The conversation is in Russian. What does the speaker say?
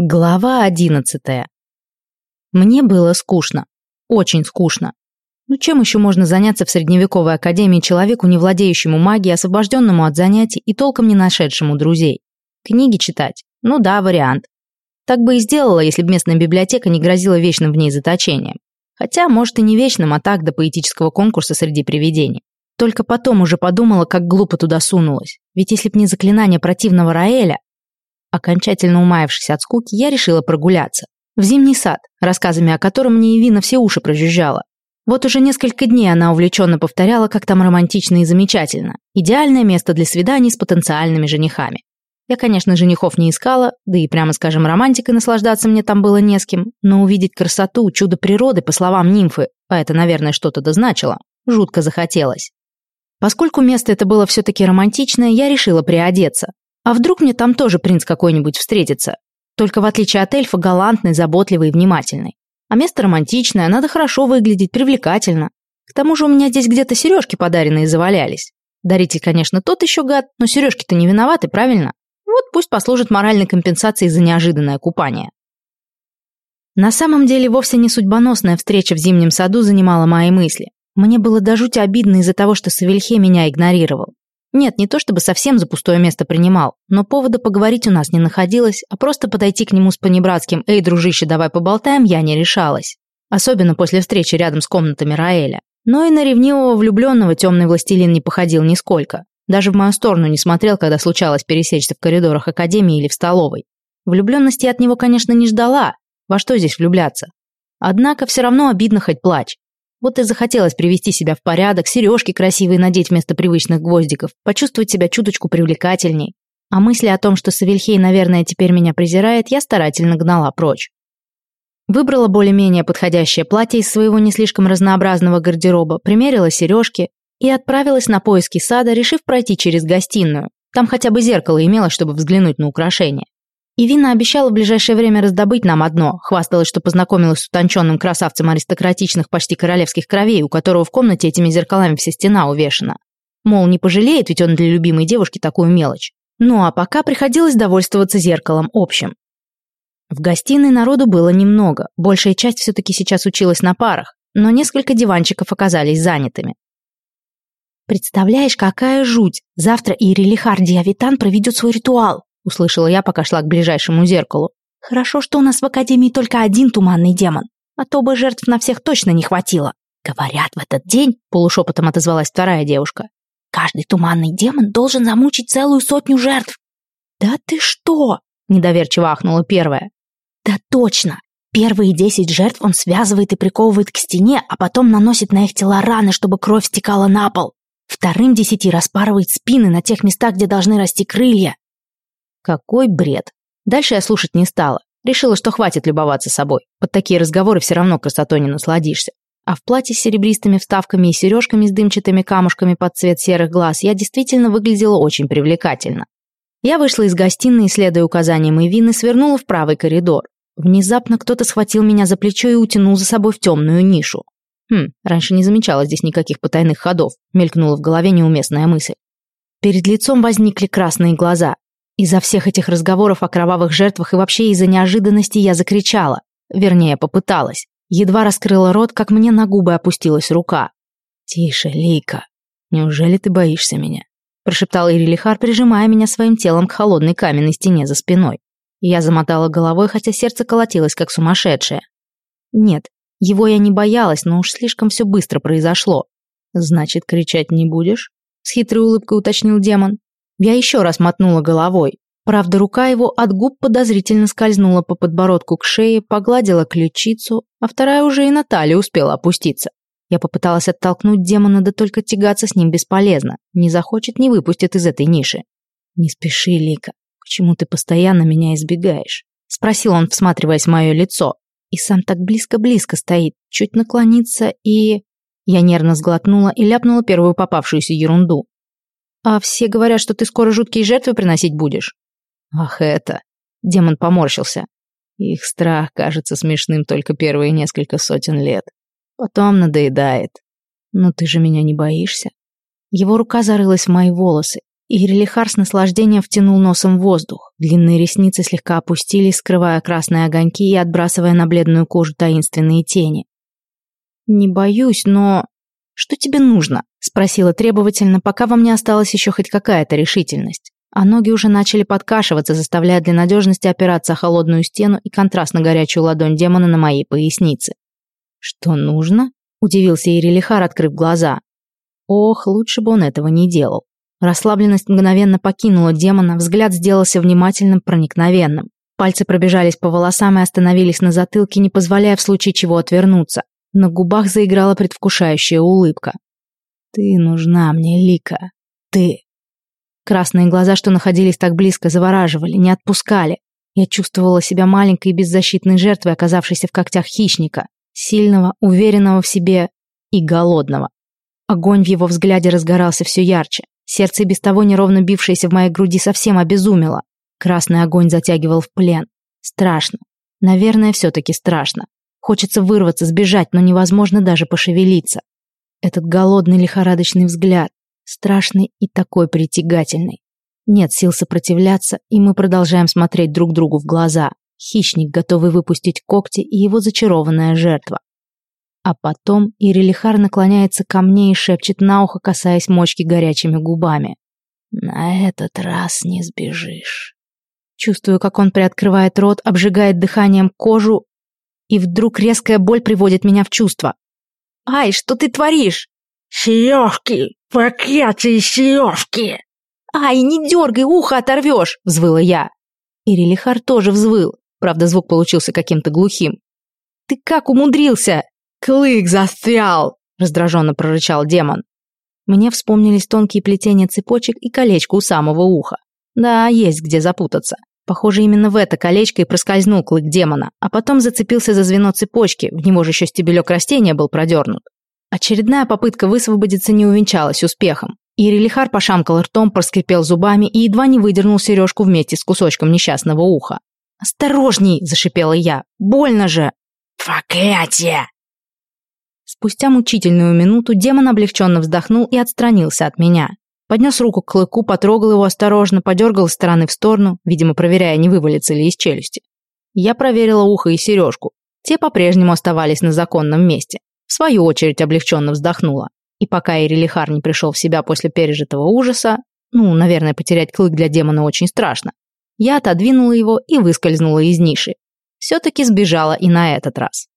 Глава одиннадцатая. Мне было скучно. Очень скучно. Ну чем еще можно заняться в средневековой академии человеку, не владеющему магией, освобожденному от занятий и толком не нашедшему друзей? Книги читать? Ну да, вариант. Так бы и сделала, если бы местная библиотека не грозила вечным в ней заточением. Хотя, может, и не вечным, а так до поэтического конкурса среди привидений. Только потом уже подумала, как глупо туда сунулась. Ведь если б не заклинание противного Раэля, Окончательно умаявшись от скуки, я решила прогуляться. В зимний сад, рассказами о котором мне Ивина все уши прожужжала. Вот уже несколько дней она увлеченно повторяла, как там романтично и замечательно. Идеальное место для свиданий с потенциальными женихами. Я, конечно, женихов не искала, да и, прямо скажем, романтикой наслаждаться мне там было не с кем, но увидеть красоту, чудо природы, по словам нимфы, а это, наверное, что-то дозначило, жутко захотелось. Поскольку место это было все-таки романтичное, я решила приодеться. А вдруг мне там тоже принц какой-нибудь встретится? Только в отличие от эльфа галантный, заботливый и внимательный. А место романтичное, надо хорошо выглядеть, привлекательно. К тому же у меня здесь где-то сережки подаренные завалялись. Даритель, конечно, тот еще гад, но сережки-то не виноваты, правильно? Вот пусть послужит моральной компенсацией за неожиданное купание. На самом деле вовсе не судьбоносная встреча в зимнем саду занимала мои мысли. Мне было до жути обидно из-за того, что Савельхе меня игнорировал. Нет, не то чтобы совсем за пустое место принимал, но повода поговорить у нас не находилось, а просто подойти к нему с понебратским «Эй, дружище, давай поболтаем» я не решалась. Особенно после встречи рядом с комнатами Раэля. Но и на ревнивого влюбленного темный властелин не походил нисколько. Даже в мою сторону не смотрел, когда случалось пересечься в коридорах академии или в столовой. Влюбленности от него, конечно, не ждала. Во что здесь влюбляться? Однако все равно обидно хоть плачь. Вот и захотелось привести себя в порядок, сережки красивые надеть вместо привычных гвоздиков, почувствовать себя чуточку привлекательней. А мысли о том, что Савельхей, наверное, теперь меня презирает, я старательно гнала прочь. Выбрала более-менее подходящее платье из своего не слишком разнообразного гардероба, примерила сережки и отправилась на поиски сада, решив пройти через гостиную. Там хотя бы зеркало имелось, чтобы взглянуть на украшения. И Вина обещала в ближайшее время раздобыть нам одно, хвасталась, что познакомилась с утонченным красавцем аристократичных почти королевских кровей, у которого в комнате этими зеркалами вся стена увешана. Мол, не пожалеет, ведь он для любимой девушки такую мелочь. Ну а пока приходилось довольствоваться зеркалом общим. В гостиной народу было немного, большая часть все-таки сейчас училась на парах, но несколько диванчиков оказались занятыми. «Представляешь, какая жуть! Завтра Ирилихар Диавитан проведет свой ритуал!» Услышала я, пока шла к ближайшему зеркалу. Хорошо, что у нас в Академии только один туманный демон, а то бы жертв на всех точно не хватило. Говорят, в этот день, полушепотом отозвалась вторая девушка, каждый туманный демон должен замучить целую сотню жертв. Да ты что? Недоверчиво ахнула первая. Да точно. Первые десять жертв он связывает и приковывает к стене, а потом наносит на их тела раны, чтобы кровь стекала на пол. Вторым десяти распарывает спины на тех местах, где должны расти крылья. Какой бред. Дальше я слушать не стала. Решила, что хватит любоваться собой. Под такие разговоры все равно красотой не насладишься. А в платье с серебристыми вставками и сережками с дымчатыми камушками под цвет серых глаз я действительно выглядела очень привлекательно. Я вышла из гостиной, следуя указаниям Ивины, свернула в правый коридор. Внезапно кто-то схватил меня за плечо и утянул за собой в темную нишу. Хм, раньше не замечала здесь никаких потайных ходов, мелькнула в голове неуместная мысль. Перед лицом возникли красные глаза. Из-за всех этих разговоров о кровавых жертвах и вообще из-за неожиданности я закричала. Вернее, попыталась. Едва раскрыла рот, как мне на губы опустилась рука. «Тише, Лика. Неужели ты боишься меня?» прошептал Ирилихар, прижимая меня своим телом к холодной каменной стене за спиной. Я замотала головой, хотя сердце колотилось, как сумасшедшее. Нет, его я не боялась, но уж слишком все быстро произошло. «Значит, кричать не будешь?» С хитрой улыбкой уточнил демон. Я еще раз мотнула головой. Правда, рука его от губ подозрительно скользнула по подбородку к шее, погладила ключицу, а вторая уже и на талию успела опуститься. Я попыталась оттолкнуть демона, да только тягаться с ним бесполезно. Не захочет, не выпустит из этой ниши. «Не спеши, Лика. Почему ты постоянно меня избегаешь?» Спросил он, всматриваясь в мое лицо. И сам так близко-близко стоит, чуть наклонится и... Я нервно сглотнула и ляпнула первую попавшуюся ерунду. А все говорят, что ты скоро жуткие жертвы приносить будешь. Ах это. Демон поморщился. Их страх кажется смешным только первые несколько сотен лет. Потом надоедает. Но ты же меня не боишься? Его рука зарылась в мои волосы. Ирлихар с наслаждением втянул носом воздух. Длинные ресницы слегка опустились, скрывая красные огоньки и отбрасывая на бледную кожу таинственные тени. «Не боюсь, но...» «Что тебе нужно?» — спросила требовательно, пока во мне осталась еще хоть какая-то решительность. А ноги уже начали подкашиваться, заставляя для надежности опираться о холодную стену и контрастно горячую ладонь демона на моей пояснице. «Что нужно?» — удивился Ирилихар, открыв глаза. Ох, лучше бы он этого не делал. Расслабленность мгновенно покинула демона, взгляд сделался внимательным, проникновенным. Пальцы пробежались по волосам и остановились на затылке, не позволяя в случае чего отвернуться. На губах заиграла предвкушающая улыбка. «Ты нужна мне, Лика. Ты». Красные глаза, что находились так близко, завораживали, не отпускали. Я чувствовала себя маленькой и беззащитной жертвой, оказавшейся в когтях хищника. Сильного, уверенного в себе и голодного. Огонь в его взгляде разгорался все ярче. Сердце, без того неровно бившееся в моей груди, совсем обезумело. Красный огонь затягивал в плен. Страшно. Наверное, все-таки страшно. Хочется вырваться, сбежать, но невозможно даже пошевелиться. Этот голодный лихорадочный взгляд. Страшный и такой притягательный. Нет сил сопротивляться, и мы продолжаем смотреть друг другу в глаза. Хищник, готовый выпустить когти, и его зачарованная жертва. А потом Ирилихар наклоняется ко мне и шепчет на ухо, касаясь мочки горячими губами. «На этот раз не сбежишь». Чувствую, как он приоткрывает рот, обжигает дыханием кожу, и вдруг резкая боль приводит меня в чувство. «Ай, что ты творишь?» «Сережки! Проклятые сережки!» «Ай, не дергай, ухо оторвешь!» — взвыла я. Ирилихар тоже взвыл, правда, звук получился каким-то глухим. «Ты как умудрился?» «Клык застрял!» — раздраженно прорычал демон. Мне вспомнились тонкие плетения цепочек и колечко у самого уха. Да, есть где запутаться. Похоже, именно в это колечко и проскользнул клык демона, а потом зацепился за звено цепочки, в него же еще стебелек растения был продернут. Очередная попытка высвободиться не увенчалась успехом. Ирилихар пошамкал ртом, проскрипел зубами и едва не выдернул сережку вместе с кусочком несчастного уха. «Осторожней!» – зашипела я. «Больно же!» «Проклятие!» Спустя мучительную минуту демон облегченно вздохнул и отстранился от меня. Поднес руку к клыку, потрогал его осторожно, подергал из стороны в сторону, видимо, проверяя, не вывалится ли из челюсти. Я проверила ухо и сережку. Те по-прежнему оставались на законном месте. В свою очередь облегченно вздохнула. И пока Ирилихар не пришел в себя после пережитого ужаса, ну, наверное, потерять клык для демона очень страшно, я отодвинула его и выскользнула из ниши. Все-таки сбежала и на этот раз.